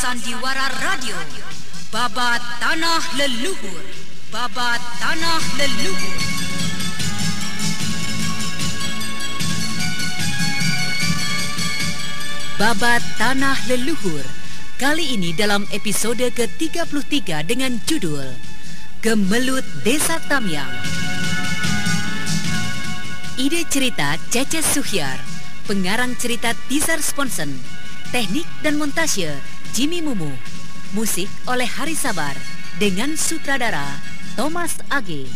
Sandiwara Radio. Babat Tanah Leluhur. Babat Tanah Leluhur. Babat Tanah Leluhur. Kali ini dalam episode ke-33 dengan judul Gemelut Desa Tamyang Ide cerita Cece Suhyar. Pengarang cerita Tizar Sponsen Teknik dan montase Jimmy Mumu Musik oleh Hari Sabar Dengan sutradara Thomas Age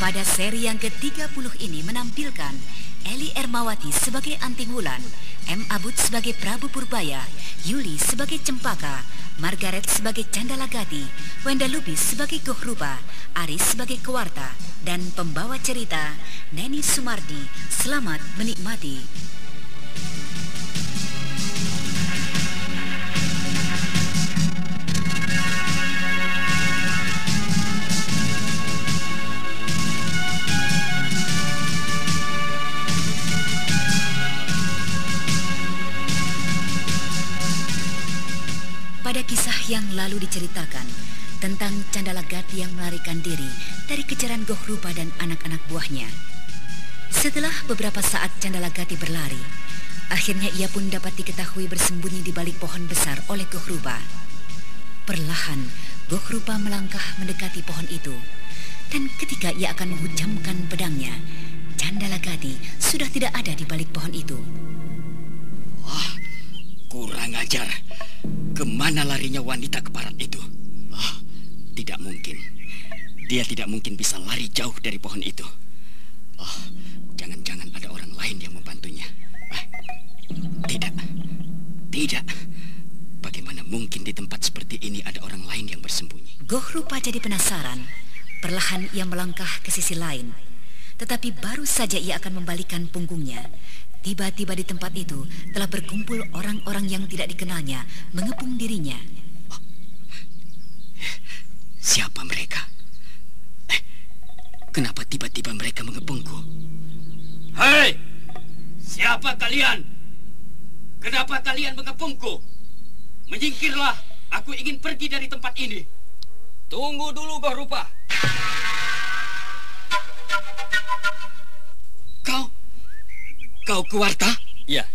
Pada seri yang ke-30 ini menampilkan Eli Ermawati sebagai Anting Wulan, M. Abud sebagai Prabu Purbaya, Yuli sebagai Cempaka, Margaret sebagai Candalagati, Wenda Lubis sebagai Gohrupa, Aris sebagai Kewarta, dan pembawa cerita Neni Sumardi. Selamat menikmati. Yang lalu diceritakan tentang Candalagati yang melarikan diri dari kejaran Gohrupa dan anak-anak buahnya. Setelah beberapa saat Candalagati berlari, akhirnya ia pun dapat diketahui bersembunyi di balik pohon besar oleh Gohrupa. Perlahan, Gohrupa melangkah mendekati pohon itu. Dan ketika ia akan menghujamkan pedangnya, Candalagati sudah tidak ada di balik pohon itu. Kurang ajar. Ke mana larinya wanita keparat itu? Ah, tidak mungkin. Dia tidak mungkin bisa lari jauh dari pohon itu. Oh, jangan-jangan ada orang lain yang membantunya. Ah, tidak, tidak. Bagaimana mungkin di tempat seperti ini ada orang lain yang bersembunyi? Gohrupa jadi penasaran. Perlahan ia melangkah ke sisi lain. Tetapi baru saja ia akan membalikan punggungnya. Tiba-tiba di tempat itu telah berkumpul orang-orang yang tidak dikenalnya mengepung dirinya. Siapa mereka? Eh, kenapa tiba-tiba mereka mengepungku? Hei! Siapa kalian? Kenapa kalian mengepungku? Menyingkirlah, aku ingin pergi dari tempat ini. Tunggu dulu, Gohrupa. Kau, kau Kuarta? Iya,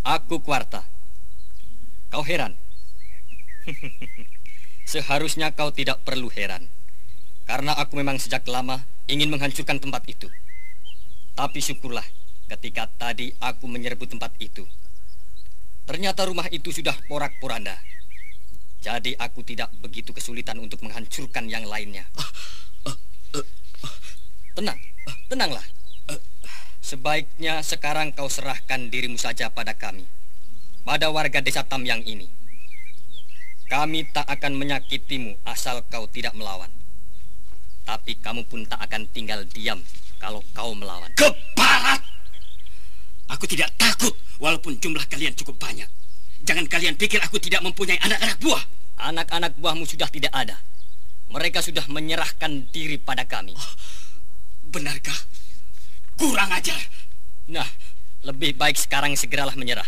aku Kuarta. Kau heran? Seharusnya kau tidak perlu heran. Karena aku memang sejak lama ingin menghancurkan tempat itu. Tapi syukurlah ketika tadi aku menyerbu tempat itu. Ternyata rumah itu sudah porak-poranda. Jadi aku tidak begitu kesulitan untuk menghancurkan yang lainnya. Tenang, tenanglah. Sebaiknya sekarang kau serahkan dirimu saja pada kami. Pada warga desa Tamyang ini. Kami tak akan menyakitimu asal kau tidak melawan. Tapi kamu pun tak akan tinggal diam kalau kau melawan. Keparat! Aku tidak takut walaupun jumlah kalian cukup banyak. Jangan kalian pikir aku tidak mempunyai anak-anak buah. Anak-anak buahmu sudah tidak ada. Mereka sudah menyerahkan diri pada kami. Oh, benarkah? Kurang ajar. Nah, lebih baik sekarang segeralah menyerah.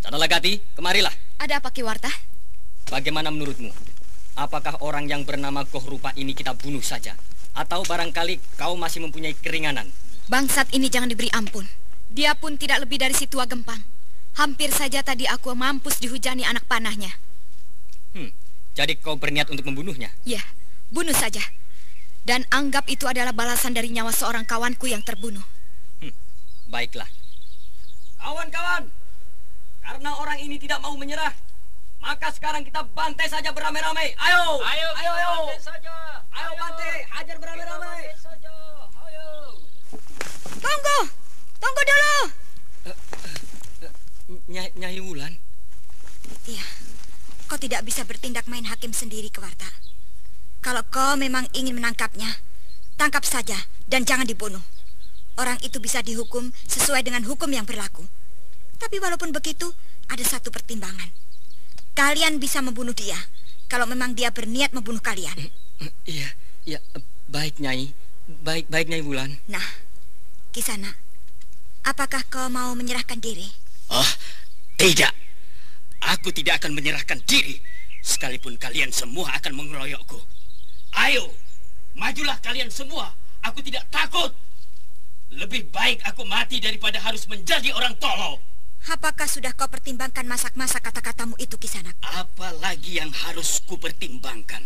Sadalagati, kemarilah. Ada apa Kiwarta? Bagaimana menurutmu? Apakah orang yang bernama Gohrupa ini kita bunuh saja? Atau barangkali kau masih mempunyai keringanan? Bangsat ini jangan diberi ampun. Dia pun tidak lebih dari si tua gempang. Hampir saja tadi aku mampus dihujani anak panahnya. Hmm, jadi kau berniat untuk membunuhnya? Ya, bunuh saja. Dan anggap itu adalah balasan dari nyawa seorang kawanku yang terbunuh. Hmm, baiklah. Kawan-kawan, karena orang ini tidak mau menyerah, maka sekarang kita bantai saja beramai-ramai. Ayo, ayo, ayo, ayo. Bantai saja. Ayo, bantai, hajar beramai-ramai. saja. Ayo. Tunggu, tunggu dulu. Nyai, Nyai Wulan. Iya, kau tidak bisa bertindak main hakim sendiri, Kewarta. Kalau kau memang ingin menangkapnya, tangkap saja dan jangan dibunuh. Orang itu bisa dihukum sesuai dengan hukum yang berlaku. Tapi walaupun begitu, ada satu pertimbangan. Kalian bisa membunuh dia kalau memang dia berniat membunuh kalian. Iya, Ya, baik Nyai. Baik, baik Nyai Wulan. Nah, Kisana, apakah kau mau menyerahkan diri? Oh, tidak. Aku tidak akan menyerahkan diri. Sekalipun kalian semua akan mengeroyokku. Ayo, majulah kalian semua. Aku tidak takut. Lebih baik aku mati daripada harus menjadi orang tolol. Apakah sudah kau pertimbangkan masak-masak kata-katamu itu, Kisanak? Apalagi yang harus ku pertimbangkan.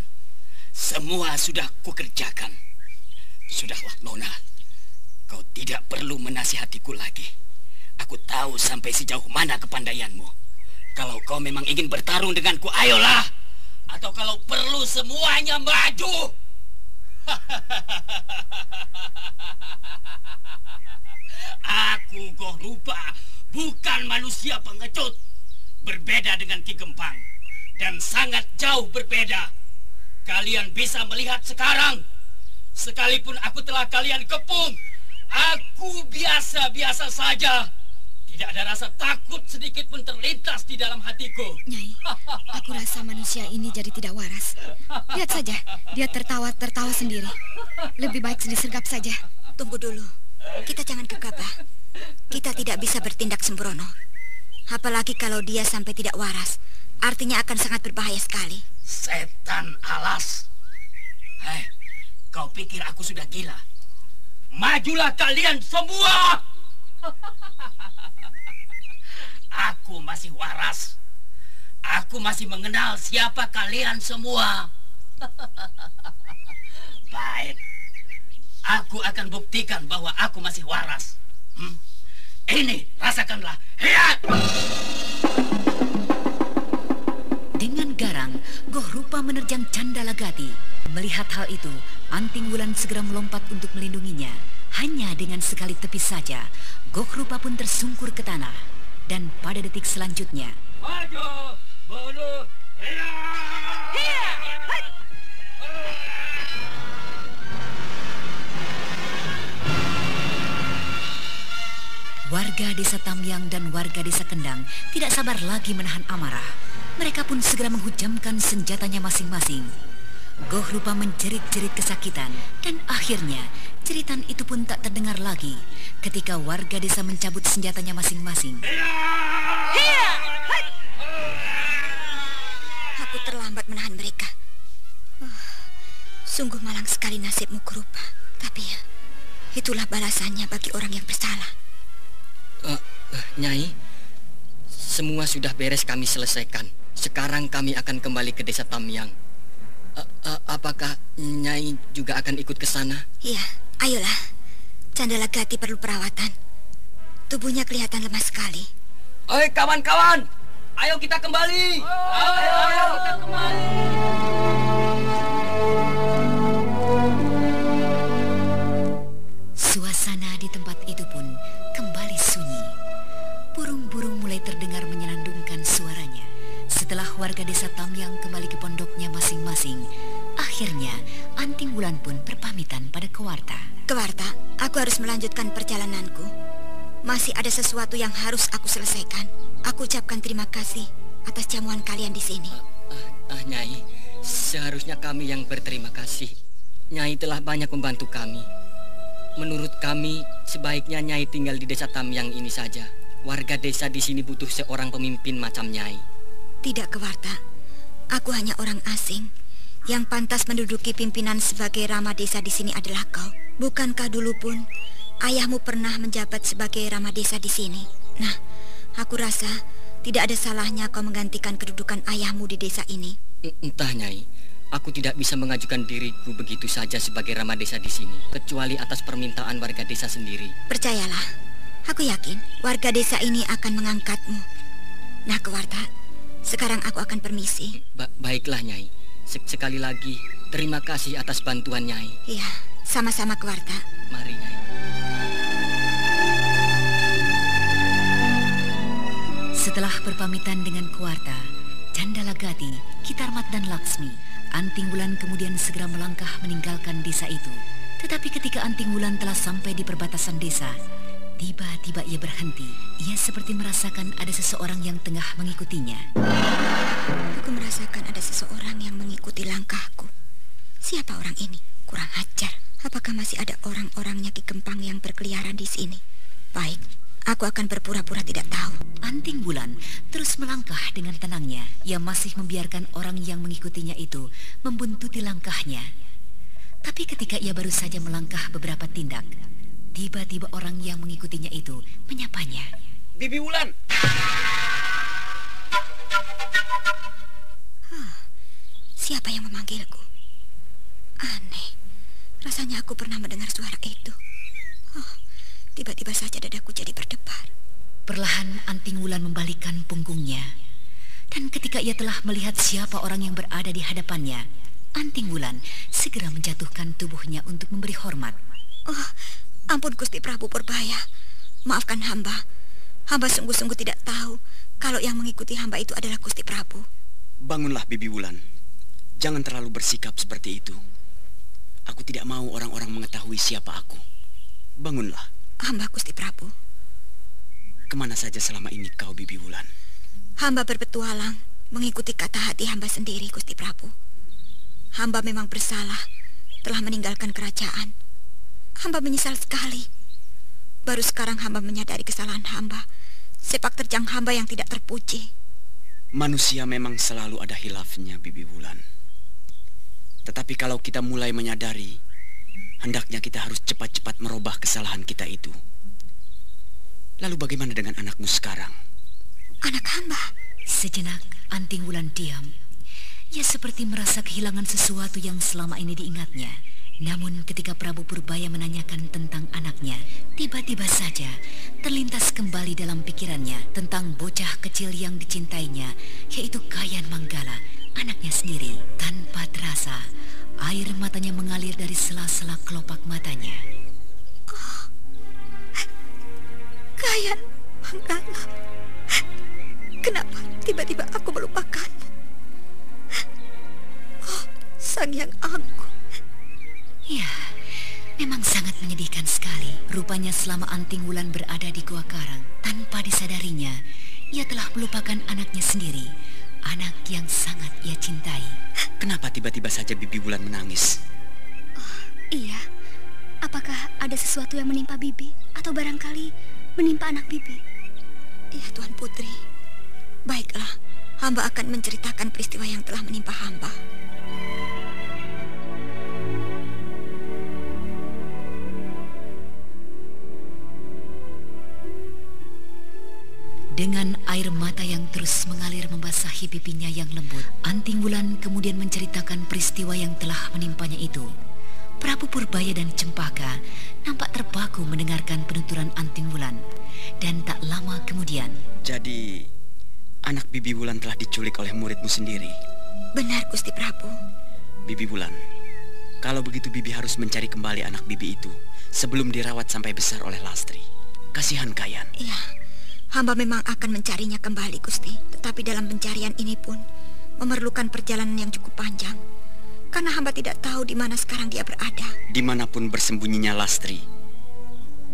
Semua sudah kukerjakan. Sudahlah, Nona. Kau tidak perlu menasihatiku lagi. Aku tahu sampai sejauh mana kepandaianmu. Kalau kau memang ingin bertarung denganku, ayolah. Atau kalau perlu semuanya maju. Aku Goh Rupa bukan manusia pengecut. Berbeda dengan Ki Gempang. Dan sangat jauh berbeda. Kalian bisa melihat sekarang. Sekalipun aku telah kalian kepung, aku biasa-biasa saja. Tidak ada rasa takut sedikit pun terlintas di dalam hatiku. Nyai, aku rasa manusia ini jadi tidak waras. Lihat saja, dia tertawa-tertawa sendiri. Lebih baik disergap saja. Tunggu dulu. Kita jangan gegabah. Kita tidak bisa bertindak sembrono. Apalagi kalau dia sampai tidak waras. Artinya akan sangat berbahaya sekali. Setan alas. Hei, kau pikir aku sudah gila? Majulah kalian semua! Aku masih waras. Aku masih mengenal siapa kalian semua. Baik. Aku akan buktikan bahwa aku masih waras. Hmm? Ini, rasakanlah. Hiat! Dengan garang, Goh Rupa menerjang Candalagati. Melihat hal itu, Anting Wulan segera melompat untuk melindunginya. Hanya dengan sekali tepis saja, Goh Rupa pun tersungkur ke tanah dan pada detik selanjutnya Maju, bunuh, Warga desa Tamyang dan warga desa Kendang tidak sabar lagi menahan amarah. Mereka pun segera menghujamkan senjatanya masing-masing. Goh Rupa menjerit-jerit kesakitan dan akhirnya Ceritan itu pun tak terdengar lagi ketika warga desa mencabut senjatanya masing-masing. Aku terlambat menahan mereka. Oh, sungguh malang sekali nasibmu, Krupa. Tapi ya, itulah balasannya bagi orang yang bersalah. Uh, uh, Nyai, semua sudah beres kami selesaikan. Sekarang kami akan kembali ke desa Tamyang. Uh, uh, apakah Nyai juga akan ikut ke sana? Iya, Ayolah, Candala Gati perlu perawatan. Tubuhnya kelihatan lemah sekali. Oi, kawan-kawan, ayo kita kembali. Ayo, ayo, ayo kita kembali. Suasana di tempat itu pun kembali sunyi. Burung-burung mulai terdengar menyenandungkan suaranya. Setelah warga desa Tamyang kembali ke pondoknya masing-masing, akhirnya Anting Wulan pun berpamitan pada Kewarta. Kewarta, aku harus melanjutkan perjalananku. Masih ada sesuatu yang harus aku selesaikan. Aku ucapkan terima kasih atas jamuan kalian di sini. Ah, uh, uh, Nyai, seharusnya kami yang berterima kasih. Nyai telah banyak membantu kami. Menurut kami, sebaiknya Nyai tinggal di desa Tamyang ini saja. Warga desa di sini butuh seorang pemimpin macam Nyai. Tidak, Kewarta. Aku hanya orang asing. Yang pantas menduduki pimpinan sebagai rama desa di sini adalah kau. Bukankah dulu pun ayahmu pernah menjabat sebagai rama desa di sini? Nah, aku rasa tidak ada salahnya kau menggantikan kedudukan ayahmu di desa ini. Entah, Nyai. Aku tidak bisa mengajukan diriku begitu saja sebagai rama desa di sini, kecuali atas permintaan warga desa sendiri. Percayalah, aku yakin warga desa ini akan mengangkatmu. Nah, Kewarta, sekarang aku akan permisi. Ba baiklah, Nyai. Sekali lagi, terima kasih atas bantuan Nyai. Iya. Sama-sama Kewarta. Mari, Nyai. Setelah berpamitan dengan Kuarta, Candalagati, Kitarmat dan Laksmi, Anting Wulan kemudian segera melangkah meninggalkan desa itu. Tetapi ketika Anting Wulan telah sampai di perbatasan desa, tiba-tiba ia berhenti. Ia seperti merasakan ada seseorang yang tengah mengikutinya. Aku merasakan ada seseorang yang mengikuti langkahku. Siapa orang ini? Kurang ajar. Apakah masih ada orang-orangnya Ki Kempang yang berkeliaran di sini? Baik, aku akan berpura-pura tidak tahu. Anting Bulan terus melangkah dengan tenangnya. Ia masih membiarkan orang yang mengikutinya itu membuntuti langkahnya. Tapi ketika ia baru saja melangkah beberapa tindak, tiba-tiba orang yang mengikutinya itu menyapanya. Bibi Wulan! Siapa yang memanggilku? Aneh. Rasanya aku pernah mendengar suara itu. Oh, tiba-tiba saja dadaku jadi berdebar. Perlahan Anting Wulan membalikkan punggungnya. Dan ketika ia telah melihat siapa orang yang berada di hadapannya, Anting Wulan segera menjatuhkan tubuhnya untuk memberi hormat. Oh, ampun Gusti Prabu Purbaya. Maafkan hamba. Hamba sungguh-sungguh tidak tahu kalau yang mengikuti hamba itu adalah Gusti Prabu. Bangunlah Bibi Wulan. Jangan terlalu bersikap seperti itu. Aku tidak mau orang-orang mengetahui siapa aku. Bangunlah. Hamba Gusti Prabu. Ke mana saja selama ini kau, Bibi Wulan? Hamba berpetualang mengikuti kata hati hamba sendiri, Gusti Prabu. Hamba memang bersalah telah meninggalkan kerajaan. Hamba menyesal sekali. Baru sekarang hamba menyadari kesalahan hamba. Sepak terjang hamba yang tidak terpuji. Manusia memang selalu ada hilafnya, Bibi Wulan. Tetapi kalau kita mulai menyadari, hendaknya kita harus cepat-cepat merubah kesalahan kita itu. Lalu bagaimana dengan anakmu sekarang? Anak hamba. Sejenak, Anting Wulan diam. Ia seperti merasa kehilangan sesuatu yang selama ini diingatnya. Namun ketika Prabu Purbaya menanyakan tentang anaknya, tiba-tiba saja terlintas kembali dalam pikirannya tentang bocah kecil yang dicintainya, yaitu Kayan Manggala, anaknya sendiri. Tanpa terasa, air matanya mengalir dari sela-sela kelopak matanya. Oh, Kayan Manggala, kenapa tiba-tiba aku melupakanmu? Oh, Sang Yang Agung. Ya, memang sangat menyedihkan sekali. Rupanya selama Anting Wulan berada di Gua Karang, tanpa disadarinya, ia telah melupakan anaknya sendiri, anak yang sangat ia cintai. Kenapa tiba-tiba saja Bibi Wulan menangis? Oh, iya. Apakah ada sesuatu yang menimpa Bibi? Atau barangkali menimpa anak Bibi? Iya, Tuan Putri. Baiklah, hamba akan menceritakan peristiwa yang telah menimpa hamba. Dengan air mata yang terus mengalir membasahi pipinya yang lembut, Anting Wulan kemudian menceritakan peristiwa yang telah menimpanya itu. Prabu Purbaya dan Cempaka nampak terpaku mendengarkan penuturan Anting Wulan. Dan tak lama kemudian... Jadi, anak Bibi Wulan telah diculik oleh muridmu sendiri? Benar, Gusti Prabu. Bibi Wulan, kalau begitu Bibi harus mencari kembali anak Bibi itu sebelum dirawat sampai besar oleh Lastri. Kasihan Kayan. Iya. Hamba memang akan mencarinya kembali, Gusti. Tetapi dalam pencarian ini pun memerlukan perjalanan yang cukup panjang. Karena hamba tidak tahu di mana sekarang dia berada. Di mana pun bersembunyinya Lastri,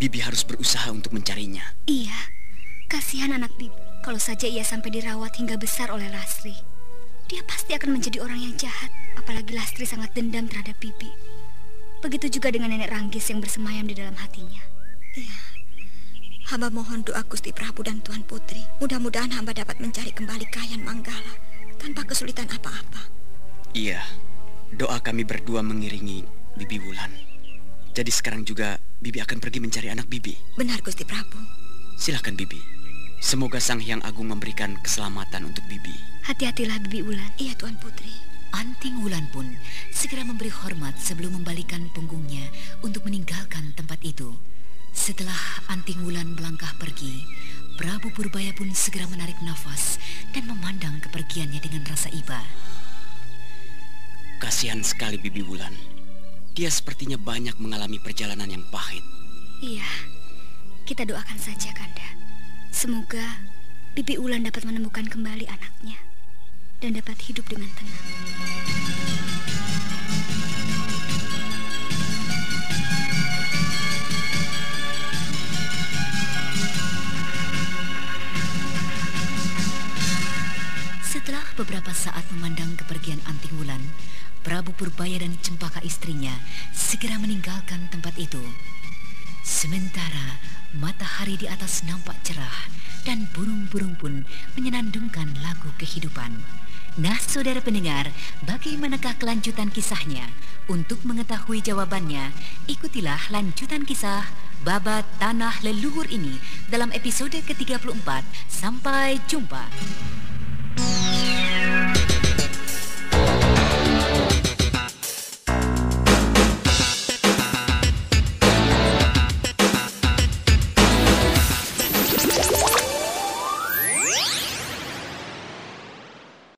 Bibi harus berusaha untuk mencarinya. Iya, kasihan anak Bibi. Kalau saja ia sampai dirawat hingga besar oleh Lastri, dia pasti akan menjadi orang yang jahat. Apalagi Lastri sangat dendam terhadap Bibi. Begitu juga dengan nenek Ranggis yang bersemayam di dalam hatinya. Iya. Hamba mohon doa Gusti Prabu dan Tuan Putri. Mudah-mudahan hamba dapat mencari kembali Kayan Manggala tanpa kesulitan apa-apa. Iya, doa kami berdua mengiringi Bibi Wulan. Jadi sekarang juga Bibi akan pergi mencari anak Bibi. Benar Gusti Prabu. Silahkan Bibi. Semoga Sang Hyang Agung memberikan keselamatan untuk Bibi. Hati-hatilah Bibi Wulan. Iya Tuan Putri. Anting Wulan pun segera memberi hormat sebelum membalikan punggungnya untuk meninggalkan tempat itu. Setelah Anting Wulan melangkah pergi, Prabu Purbaya pun segera menarik nafas dan memandang kepergiannya dengan rasa iba. Kasihan sekali Bibi Wulan. Dia sepertinya banyak mengalami perjalanan yang pahit. Iya, kita doakan saja Kanda. Semoga Bibi Wulan dapat menemukan kembali anaknya dan dapat hidup dengan tenang. Beberapa saat memandang kepergian Anting Wulan, Prabu Purbaya dan Cempaka istrinya segera meninggalkan tempat itu. Sementara matahari di atas nampak cerah dan burung-burung pun menyenandungkan lagu kehidupan. Nah, saudara pendengar, bagaimanakah kelanjutan kisahnya? Untuk mengetahui jawabannya, ikutilah lanjutan kisah Babat Tanah Leluhur ini dalam episode ke-34. Sampai jumpa.